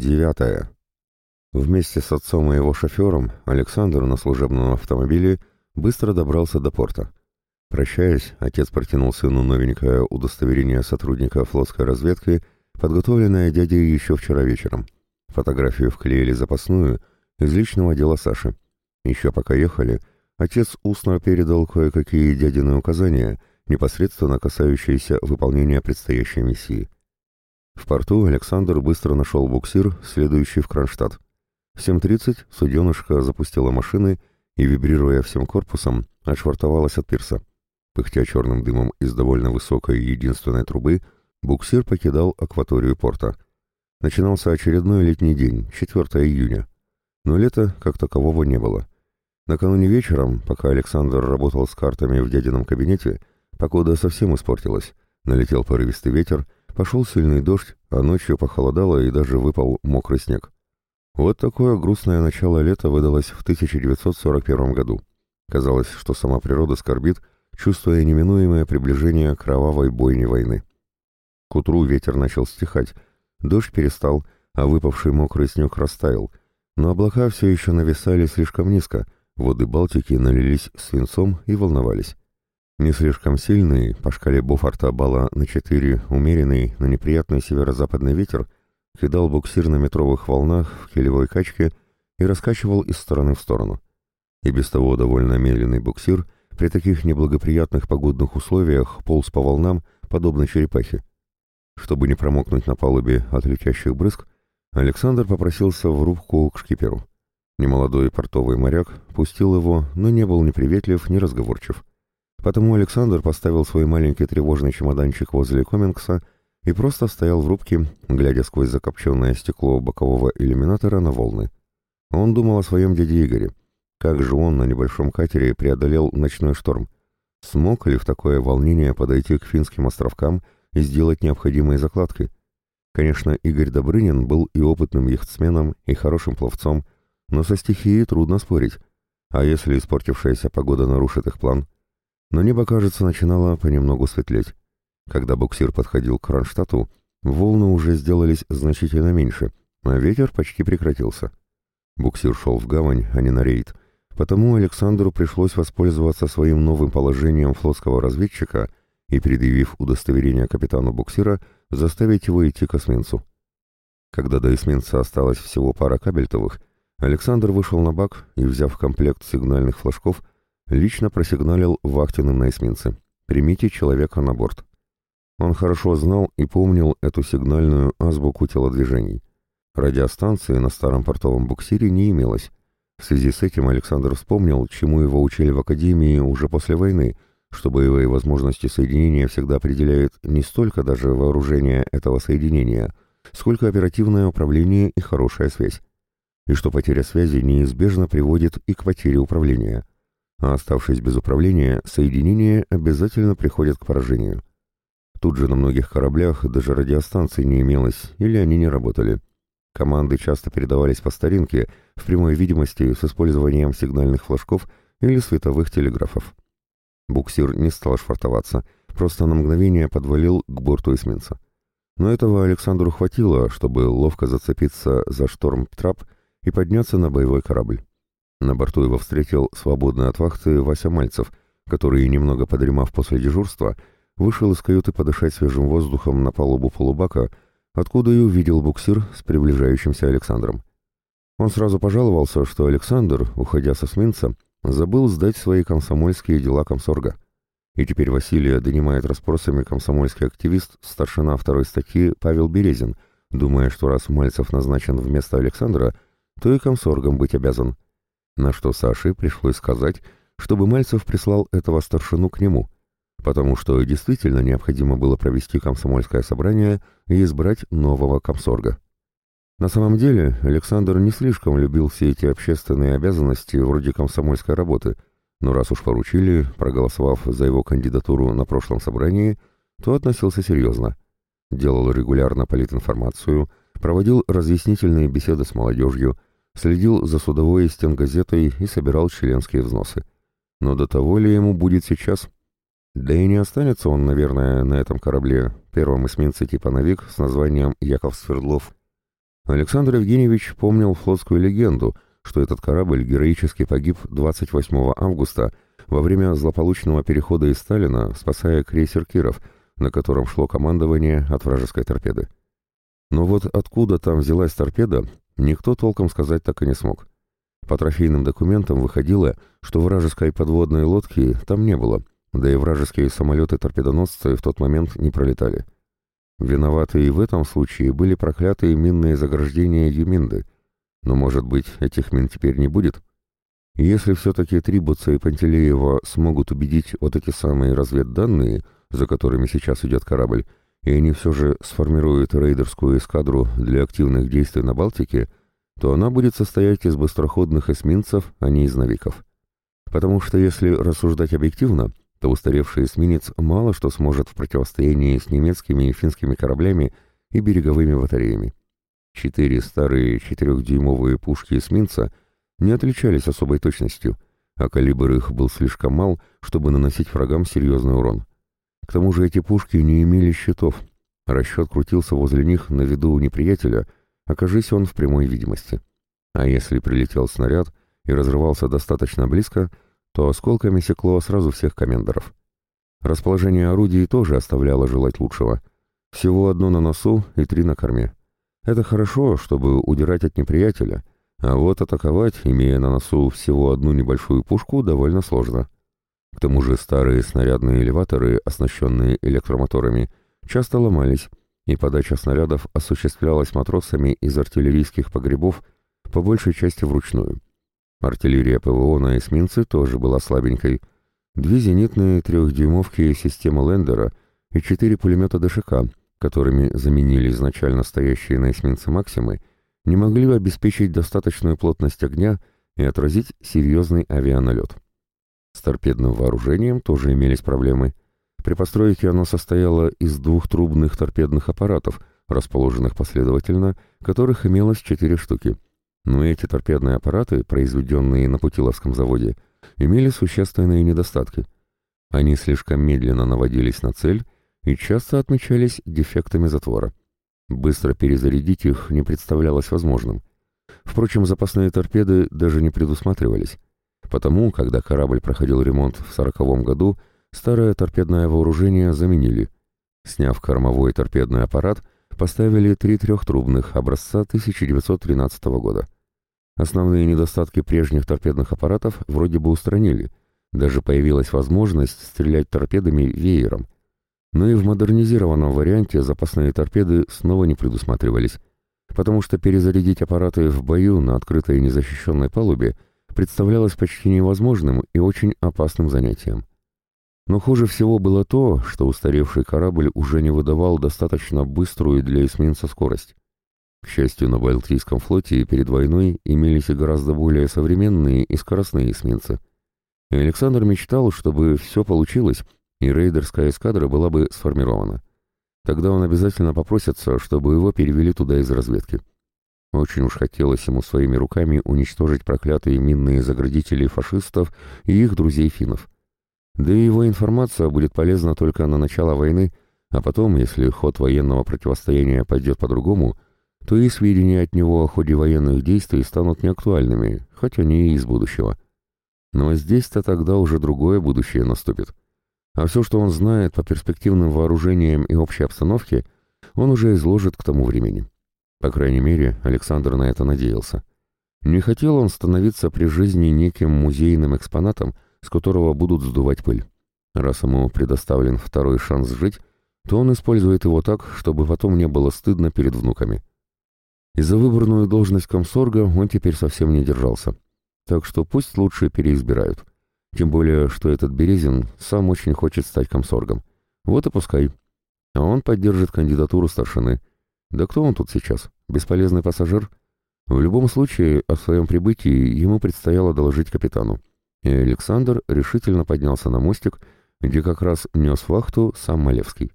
Девятое. Вместе с отцом и его шофером Александр на служебном автомобиле быстро добрался до порта. Прощаясь, отец протянул сыну новенькое удостоверение сотрудника флотской разведки, подготовленное дядей еще вчера вечером. Фотографию вклеили запасную из личного дела Саши. Еще пока ехали, отец устно передал кое-какие дядины указания, непосредственно касающиеся выполнения предстоящей миссии. В порту Александр быстро нашел буксир, следующий в Кронштадт. В 7.30 суденышко запустило машины и, вибрируя всем корпусом, отшвартовалось от пирса. Пыхтя черным дымом из довольно высокой единственной трубы, буксир покидал акваторию порта. Начинался очередной летний день, 4 июня. Но лета как такового не было. Накануне вечером, пока Александр работал с картами в дядином кабинете, погода совсем испортилась. Налетел порывистый ветер, пошел сильный дождь, а ночью похолодало и даже выпал мокрый снег. Вот такое грустное начало лета выдалось в 1941 году. Казалось, что сама природа скорбит, чувствуя неминуемое приближение кровавой бойни войны. К утру ветер начал стихать, дождь перестал, а выпавший мокрый снег растаял, но облака все еще нависали слишком низко, воды Балтики налились свинцом и волновались. Не слишком сильный, по шкале Бофорта балла на 4, умеренный, но неприятный северо-западный ветер — кидал буксир на метровых волнах в килевой качке и раскачивал из стороны в сторону. И без того довольно медленный буксир при таких неблагоприятных погодных условиях полз по волнам, подобно черепахе. Чтобы не промокнуть на палубе от летящих брызг, Александр попросился в рубку к шкиперу. Немолодой портовый моряк пустил его, но не был ни приветлив, ни разговорчив. Потому Александр поставил свой маленький тревожный чемоданчик возле Комингса и просто стоял в рубке, глядя сквозь закопченное стекло бокового иллюминатора на волны. Он думал о своем дяде Игоре. Как же он на небольшом катере преодолел ночной шторм? Смог ли в такое волнение подойти к финским островкам и сделать необходимые закладки? Конечно, Игорь Добрынин был и опытным яхтсменом, и хорошим пловцом, но со стихией трудно спорить. А если испортившаяся погода нарушит их план? Но небо, кажется, начинало понемногу светлеть. Когда буксир подходил к Кронштадту, волны уже сделались значительно меньше, а ветер почти прекратился. Буксир шел в гавань, а не на рейд, потому Александру пришлось воспользоваться своим новым положением флотского разведчика и, предъявив удостоверение капитану буксира, заставить его идти к эсминцу. Когда до эсминца осталось всего пара кабельтовых, Александр вышел на бак и, взяв комплект сигнальных флажков, лично просигналил вахтенным на эсминце «Примите человека на борт». Он хорошо знал и помнил эту сигнальную азбуку телодвижений. Радиостанции на старом портовом буксире не имелось. В связи с этим Александр вспомнил, чему его учили в академии уже после войны, что боевые возможности соединения всегда определяют не столько даже вооружение этого соединения, сколько оперативное управление и хорошая связь. И что потеря связи неизбежно приводит и к потере управления. А оставшись без управления, соединение обязательно приходит к поражению. Тут же на многих кораблях даже радиостанций не имелось, или они не работали. Команды часто передавались по старинке, в прямой видимости с использованием сигнальных флажков или световых телеграфов. Буксир не стал швартоваться, просто на мгновение подвалил к борту эсминца. Но этого Александру хватило, чтобы ловко зацепиться за шторм-трап и подняться на боевой корабль. На борту его встретил свободный от вахты Вася Мальцев, который, немного подремав после дежурства, вышел из каюты подышать свежим воздухом на палубу полубака, откуда и увидел буксир с приближающимся Александром. Он сразу пожаловался, что Александр, уходя со сменца, забыл сдать свои комсомольские дела комсорга. И теперь Василия донимает расспросами комсомольский активист, старшина второй статьи Павел Березин, думая, что раз Мальцев назначен вместо Александра, то и комсоргом быть обязан. На что Саше пришлось сказать, чтобы Мальцев прислал этого старшину к нему — потому что действительно необходимо было провести комсомольское собрание и избрать нового комсорга. На самом деле Александр не слишком любил все эти общественные обязанности вроде комсомольской работы, но раз уж поручили, проголосовав за его кандидатуру на прошлом собрании, то относился серьезно. Делал регулярно политинформацию, проводил разъяснительные беседы с молодежью, следил за судовой стенгазетой и собирал членские взносы. Но до того ли ему будет сейчас – да и не останется он, наверное, на этом корабле, первом эсминце типа «Навик» с названием «Яков Свердлов». Александр Евгеньевич помнил флотскую легенду, что этот корабль героически погиб 28 августа во время злополучного перехода из Сталина, спасая крейсер Киров, на котором шло командование от вражеской торпеды. Но вот откуда там взялась торпеда, никто толком сказать так и не смог. По трофейным документам выходило, что вражеской подводной лодки там не было, да и вражеские самолеты-торпедоносцы в тот момент не пролетали. Виноваты и в этом случае были проклятые минные заграждения Юминды. Но, может быть, этих мин теперь не будет? Если все-таки Трибуца и Пантелеева смогут убедить вот эти самые разведданные, за которыми сейчас идет корабль, и они все же сформируют рейдерскую эскадру для активных действий на Балтике, то она будет состоять из быстроходных эсминцев, а не из навиков. Потому что если рассуждать объективно, то устаревший эсминец мало что сможет в противостоянии с немецкими и финскими кораблями и береговыми батареями. Четыре старые четырехдюймовые пушки эсминца не отличались особой точностью, а калибр их был слишком мал, чтобы наносить врагам серьезный урон. К тому же эти пушки не имели щитов. Расчет крутился возле них на виду у неприятеля, окажись он в прямой видимости. А если прилетел снаряд и разрывался достаточно близко, то осколками секло сразу всех комендоров. Расположение орудий тоже оставляло желать лучшего. Всего одно на носу и три на корме. Это хорошо, чтобы удирать от неприятеля, а вот атаковать, имея на носу всего одну небольшую пушку, довольно сложно. К тому же старые снарядные элеваторы, оснащенные электромоторами, часто ломались, и подача снарядов осуществлялась матросами из артиллерийских погребов, по большей части вручную. Артиллерия ПВО на эсминце тоже была слабенькой. Две зенитные трехдюймовки системы Лендера и четыре пулемета ДШК, которыми заменили изначально стоящие на эсминце «Максимы», не могли обеспечить достаточную плотность огня и отразить серьезный авианалет. С торпедным вооружением тоже имелись проблемы. При постройке оно состояло из двух трубных торпедных аппаратов, расположенных последовательно, которых имелось четыре штуки – но эти торпедные аппараты, произведенные на Путиловском заводе, имели существенные недостатки. Они слишком медленно наводились на цель и часто отмечались дефектами затвора. Быстро перезарядить их не представлялось возможным. Впрочем, запасные торпеды даже не предусматривались. Потому, когда корабль проходил ремонт в сороковом году, старое торпедное вооружение заменили. Сняв кормовой торпедный аппарат, поставили три трехтрубных образца 1913 года. Основные недостатки прежних торпедных аппаратов вроде бы устранили, даже появилась возможность стрелять торпедами веером. Но и в модернизированном варианте запасные торпеды снова не предусматривались, потому что перезарядить аппараты в бою на открытой незащищенной палубе представлялось почти невозможным и очень опасным занятием. Но хуже всего было то, что устаревший корабль уже не выдавал достаточно быструю для эсминца скорость. К счастью, на Балтийском флоте перед войной имелись и гораздо более современные и скоростные эсминцы. И Александр мечтал, чтобы все получилось, и рейдерская эскадра была бы сформирована. Тогда он обязательно попросится, чтобы его перевели туда из разведки. Очень уж хотелось ему своими руками уничтожить проклятые минные заградители фашистов и их друзей-финнов. Да и его информация будет полезна только на начало войны, а потом, если ход военного противостояния пойдет по-другому, то и сведения от него о ходе военных действий станут неактуальными, хоть они и из будущего. Но здесь-то тогда уже другое будущее наступит. А все, что он знает по перспективным вооружениям и общей обстановке, он уже изложит к тому времени. По крайней мере, Александр на это надеялся. Не хотел он становиться при жизни неким музейным экспонатом, с которого будут сдувать пыль. Раз ему предоставлен второй шанс жить, то он использует его так, чтобы потом не было стыдно перед внуками. И за выбранную должность комсорга он теперь совсем не держался. Так что пусть лучше переизбирают. Тем более, что этот Березин сам очень хочет стать комсоргом. Вот и пускай. А он поддержит кандидатуру старшины. Да кто он тут сейчас? Бесполезный пассажир? В любом случае, о своем прибытии ему предстояло доложить капитану и Александр решительно поднялся на мостик, где как раз нес вахту сам Малевский.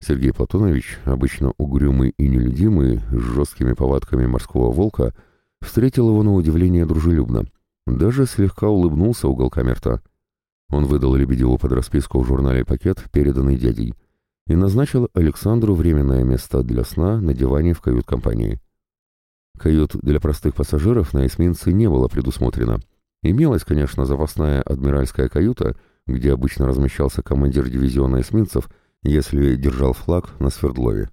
Сергей Платонович, обычно угрюмый и нелюдимый, с жесткими повадками морского волка, встретил его на удивление дружелюбно, даже слегка улыбнулся уголками рта. Он выдал Лебедеву под расписку в журнале пакет, переданный дядей, и назначил Александру временное место для сна на диване в кают-компании. Кают для простых пассажиров на эсминце не было предусмотрено. Имелась, конечно, запасная адмиральская каюта, где обычно размещался командир дивизиона эсминцев, если держал флаг на Свердлове.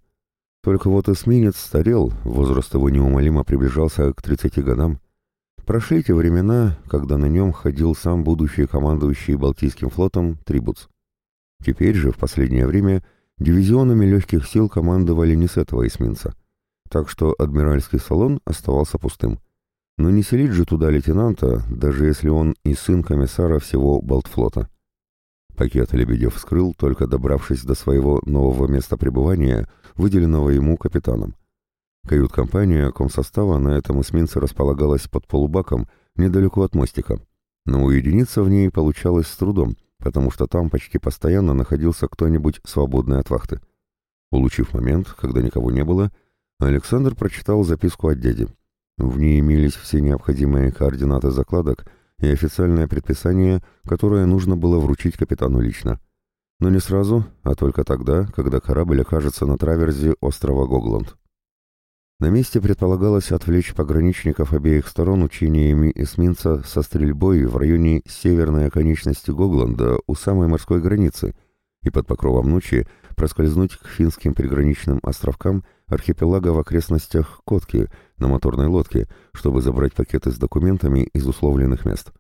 Только вот эсминец старел, возраст его неумолимо приближался к 30 годам. Прошли те времена, когда на нем ходил сам будущий командующий Балтийским флотом Трибуц. Теперь же, в последнее время, дивизионами легких сил командовали не с этого эсминца. Так что адмиральский салон оставался пустым. Но не селить же туда лейтенанта, даже если он и сын комиссара всего Балтфлота. Пакет Лебедев вскрыл, только добравшись до своего нового места пребывания, выделенного ему капитаном. Кают-компания комсостава на этом эсминце располагалась под полубаком, недалеко от мостика. Но уединиться в ней получалось с трудом, потому что там почти постоянно находился кто-нибудь свободный от вахты. Улучив момент, когда никого не было, Александр прочитал записку от дяди. В ней имелись все необходимые координаты закладок и официальное предписание, которое нужно было вручить капитану лично. Но не сразу, а только тогда, когда корабль окажется на траверзе острова Гогланд. На месте предполагалось отвлечь пограничников обеих сторон учениями эсминца со стрельбой в районе северной оконечности Гогланда у самой морской границы и под покровом ночи проскользнуть к финским приграничным островкам архипелага в окрестностях Котки на моторной лодке, чтобы забрать пакеты с документами из условленных мест.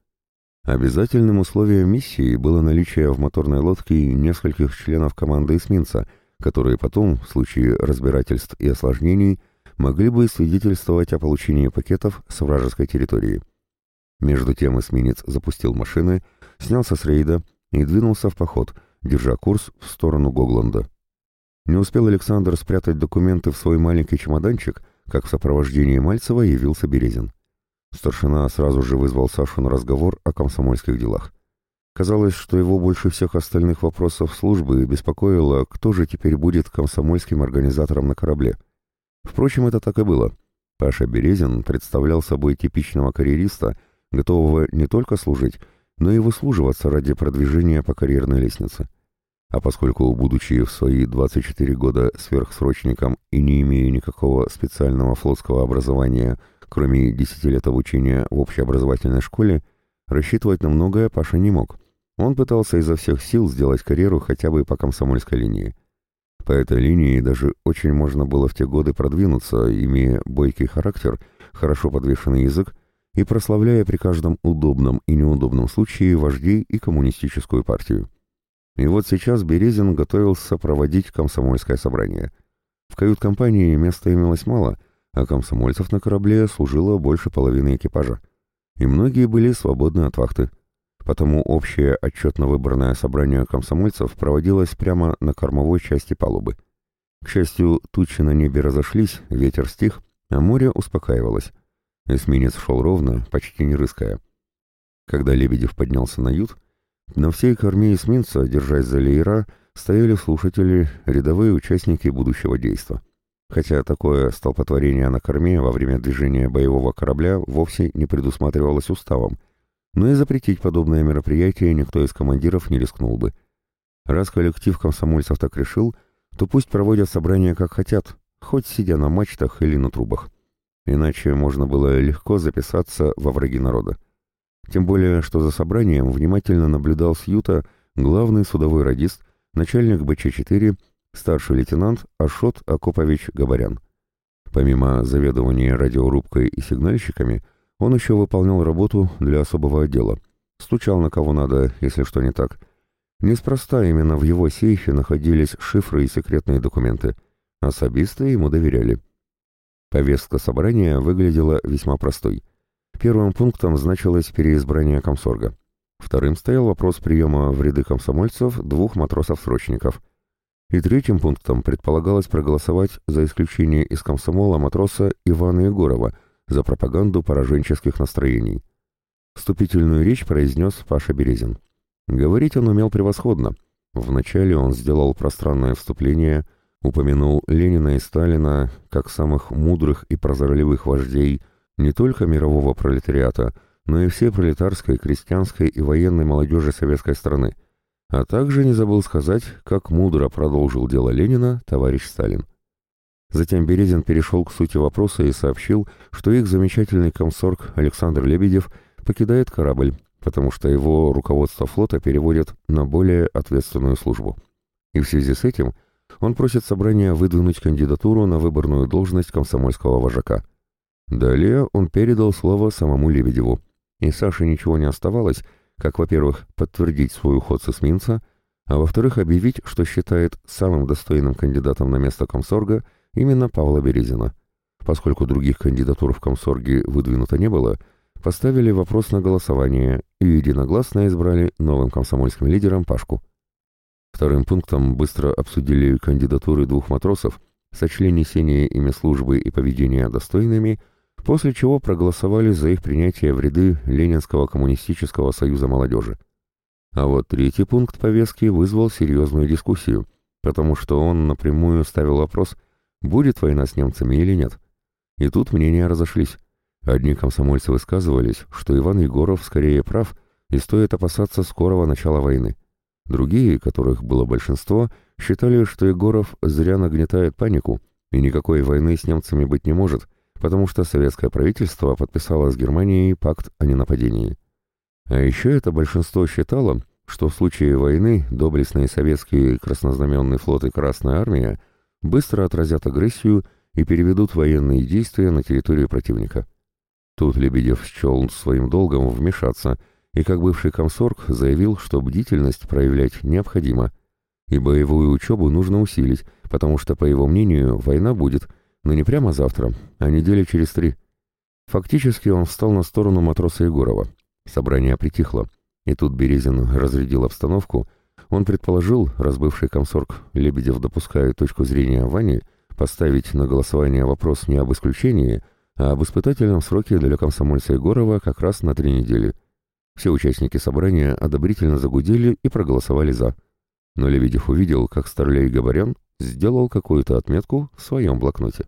Обязательным условием миссии было наличие в моторной лодке нескольких членов команды эсминца, которые потом, в случае разбирательств и осложнений, могли бы свидетельствовать о получении пакетов с вражеской территории. Между тем эсминец запустил машины, снялся с рейда и двинулся в поход, держа курс в сторону Гогланда. Не успел Александр спрятать документы в свой маленький чемоданчик, как в сопровождении Мальцева явился Березин. Старшина сразу же вызвал Сашу на разговор о комсомольских делах. Казалось, что его больше всех остальных вопросов службы беспокоило, кто же теперь будет комсомольским организатором на корабле – Впрочем, это так и было. Паша Березин представлял собой типичного карьериста, готового не только служить, но и выслуживаться ради продвижения по карьерной лестнице. А поскольку, будучи в свои 24 года сверхсрочником и не имея никакого специального флотского образования, кроме 10 лет обучения в общеобразовательной школе, рассчитывать на многое Паша не мог. Он пытался изо всех сил сделать карьеру хотя бы по комсомольской линии. По этой линии даже очень можно было в те годы продвинуться, имея бойкий характер, хорошо подвешенный язык и прославляя при каждом удобном и неудобном случае вождей и коммунистическую партию. И вот сейчас Березин готовился проводить комсомольское собрание. В кают-компании места имелось мало, а комсомольцев на корабле служило больше половины экипажа. И многие были свободны от вахты потому общее отчетно-выборное собрание комсомольцев проводилось прямо на кормовой части палубы. К счастью, тучи на небе разошлись, ветер стих, а море успокаивалось. Эсминец шел ровно, почти не рыская. Когда Лебедев поднялся на ют, на всей корме эсминца, держась за леера, стояли слушатели, рядовые участники будущего действа. Хотя такое столпотворение на корме во время движения боевого корабля вовсе не предусматривалось уставом — но и запретить подобное мероприятие никто из командиров не рискнул бы. Раз коллектив комсомольцев так решил, то пусть проводят собрания как хотят, хоть сидя на мачтах или на трубах. Иначе можно было легко записаться во враги народа. Тем более, что за собранием внимательно наблюдал с юта главный судовой радист, начальник БЧ-4, старший лейтенант Ашот Акопович Габарян. Помимо заведования радиорубкой и сигнальщиками, он еще выполнял работу для особого отдела. Стучал на кого надо, если что не так. Неспроста именно в его сейфе находились шифры и секретные документы. Особисты ему доверяли. Повестка собрания выглядела весьма простой. Первым пунктом значилось переизбрание комсорга. Вторым стоял вопрос приема в ряды комсомольцев двух матросов-срочников. И третьим пунктом предполагалось проголосовать за исключение из комсомола матроса Ивана Егорова – за пропаганду пораженческих настроений. Вступительную речь произнес Паша Березин. Говорить он умел превосходно. Вначале он сделал пространное вступление, упомянул Ленина и Сталина как самых мудрых и прозорливых вождей не только мирового пролетариата, но и всей пролетарской, крестьянской и военной молодежи советской страны, а также не забыл сказать, как мудро продолжил дело Ленина товарищ Сталин. Затем Березин перешел к сути вопроса и сообщил, что их замечательный комсорг Александр Лебедев покидает корабль, потому что его руководство флота переводят на более ответственную службу. И в связи с этим он просит собрания выдвинуть кандидатуру на выборную должность комсомольского вожака. Далее он передал слово самому Лебедеву, и Саше ничего не оставалось, как, во-первых, подтвердить свой уход с эсминца, а во-вторых, объявить, что считает самым достойным кандидатом на место комсорга именно Павла Березина. Поскольку других кандидатур в комсорге выдвинуто не было, поставили вопрос на голосование и единогласно избрали новым комсомольским лидером Пашку. Вторым пунктом быстро обсудили кандидатуры двух матросов, сочли несение ими службы и поведения достойными, после чего проголосовали за их принятие в ряды Ленинского коммунистического союза молодежи. А вот третий пункт повестки вызвал серьезную дискуссию, потому что он напрямую ставил вопрос, будет война с немцами или нет. И тут мнения разошлись. Одни комсомольцы высказывались, что Иван Егоров скорее прав и стоит опасаться скорого начала войны. Другие, которых было большинство, считали, что Егоров зря нагнетает панику, и никакой войны с немцами быть не может, потому что советское правительство подписало с Германией пакт о ненападении. А еще это большинство считало, что в случае войны доблестные советские краснознаменный флот и Красная армия быстро отразят агрессию и переведут военные действия на территорию противника. Тут Лебедев счел своим долгом вмешаться – и как бывший комсорг заявил, что бдительность проявлять необходимо, и боевую учебу нужно усилить, потому что, по его мнению, война будет, но не прямо завтра, а недели через три. Фактически он встал на сторону матроса Егорова. Собрание притихло, и тут Березин разрядил обстановку. Он предположил, разбывший комсорг Лебедев допускает точку зрения Вани, поставить на голосование вопрос не об исключении, а об испытательном сроке для комсомольца Егорова как раз на три недели – все участники собрания одобрительно загудели и проголосовали «за». Но Лебедев увидел, как Старлей Габарян сделал какую-то отметку в своем блокноте.